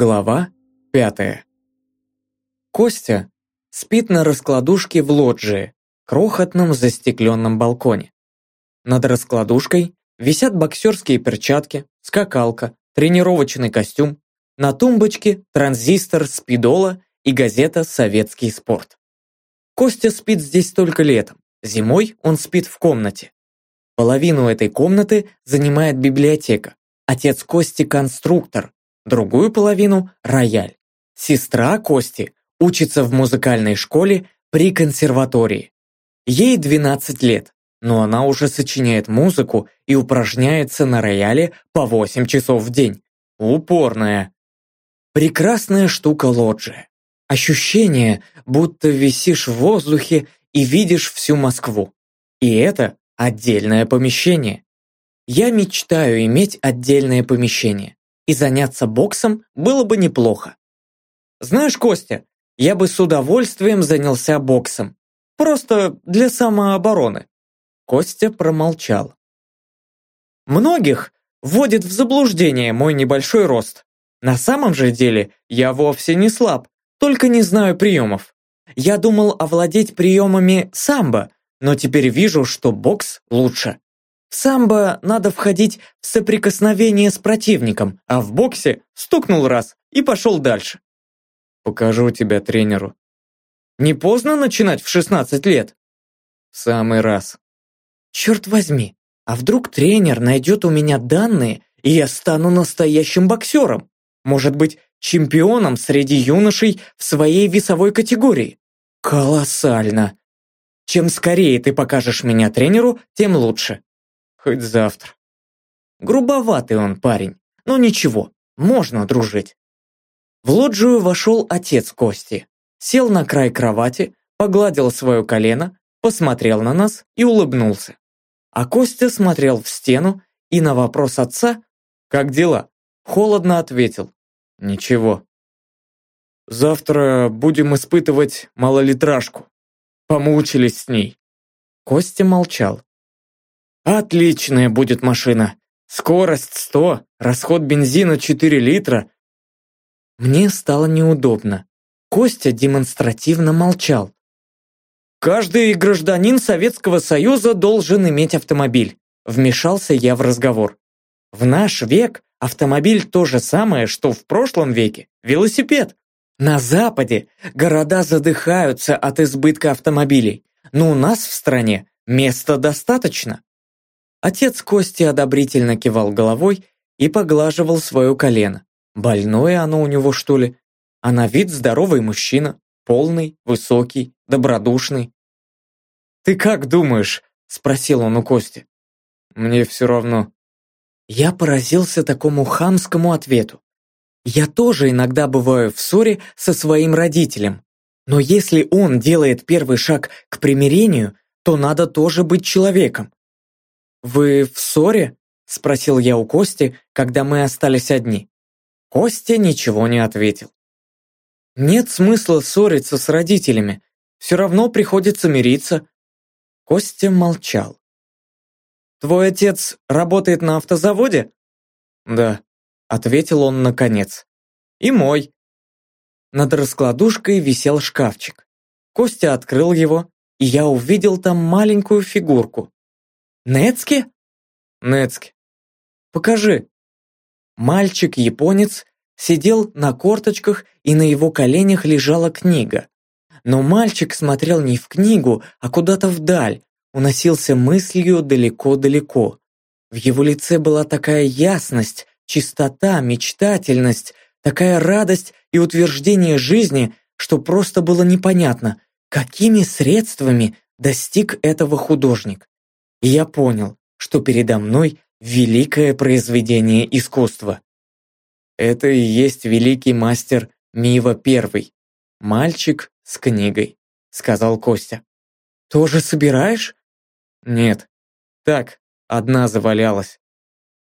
Глава пятая. Костя спит на раскладушке в лоджии, крохотном застекленном балконе. Над раскладушкой висят боксерские перчатки, скакалка, тренировочный костюм, на тумбочке транзистор спидола и газета «Советский спорт». Костя спит здесь только летом, зимой он спит в комнате. Половину этой комнаты занимает библиотека. Отец Кости – конструктор, другую половину – рояль. Сестра Кости учится в музыкальной школе при консерватории. Ей 12 лет, но она уже сочиняет музыку и упражняется на рояле по 8 часов в день. Упорная. Прекрасная штука лоджия. Ощущение, будто висишь в воздухе и видишь всю Москву. И это отдельное помещение. Я мечтаю иметь отдельное помещение и заняться боксом было бы неплохо. Знаешь, Костя, я бы с удовольствием занялся боксом. Просто для самообороны. Костя промолчал. Многих вводит в заблуждение мой небольшой рост. На самом же деле я вовсе не слаб, только не знаю приемов. Я думал овладеть приемами самбо, но теперь вижу, что бокс лучше. В самбо надо входить в соприкосновение с противником, а в боксе стукнул раз и пошел дальше. Покажу тебя тренеру. Не поздно начинать в 16 лет? В самый раз. Черт возьми, а вдруг тренер найдет у меня данные, и я стану настоящим боксером? Может быть, чемпионом среди юношей в своей весовой категории? Колоссально! Чем скорее ты покажешь меня тренеру, тем лучше. Хоть завтра. Грубоватый он парень, но ничего, можно дружить. В лоджию вошел отец Кости, сел на край кровати, погладил свое колено, посмотрел на нас и улыбнулся. А Костя смотрел в стену и на вопрос отца «Как дела?» холодно ответил «Ничего». «Завтра будем испытывать малолитражку. Помучились с ней». Костя молчал. Отличная будет машина. Скорость 100, расход бензина 4 литра. Мне стало неудобно. Костя демонстративно молчал. Каждый гражданин Советского Союза должен иметь автомобиль. Вмешался я в разговор. В наш век автомобиль то же самое, что в прошлом веке. Велосипед. На Западе города задыхаются от избытка автомобилей, но у нас в стране места достаточно. Отец Кости одобрительно кивал головой и поглаживал свое колено. Больное оно у него, что ли? А на вид здоровый мужчина, полный, высокий, добродушный. «Ты как думаешь?» – спросил он у Кости. «Мне все равно». Я поразился такому хамскому ответу. Я тоже иногда бываю в ссоре со своим родителем. Но если он делает первый шаг к примирению, то надо тоже быть человеком. «Вы в ссоре?» – спросил я у Кости, когда мы остались одни. Костя ничего не ответил. «Нет смысла ссориться с родителями. Все равно приходится мириться». Костя молчал. «Твой отец работает на автозаводе?» «Да», – ответил он наконец. «И мой». Над раскладушкой висел шкафчик. Костя открыл его, и я увидел там маленькую фигурку. Нецки? Нецки. Покажи. Мальчик-японец сидел на корточках, и на его коленях лежала книга. Но мальчик смотрел не в книгу, а куда-то вдаль, уносился мыслью далеко-далеко. В его лице была такая ясность, чистота, мечтательность, такая радость и утверждение жизни, что просто было непонятно, какими средствами достиг этого художник я понял, что передо мной великое произведение искусства. Это и есть великий мастер Мива Первый, мальчик с книгой, сказал Костя. Тоже собираешь? Нет, так, одна завалялась.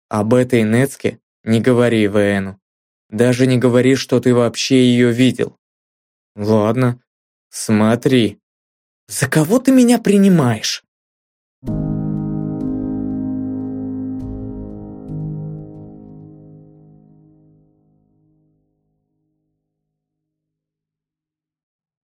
Об этой Нецке не говори Вэну. Даже не говори, что ты вообще ее видел. Ладно, смотри. За кого ты меня принимаешь?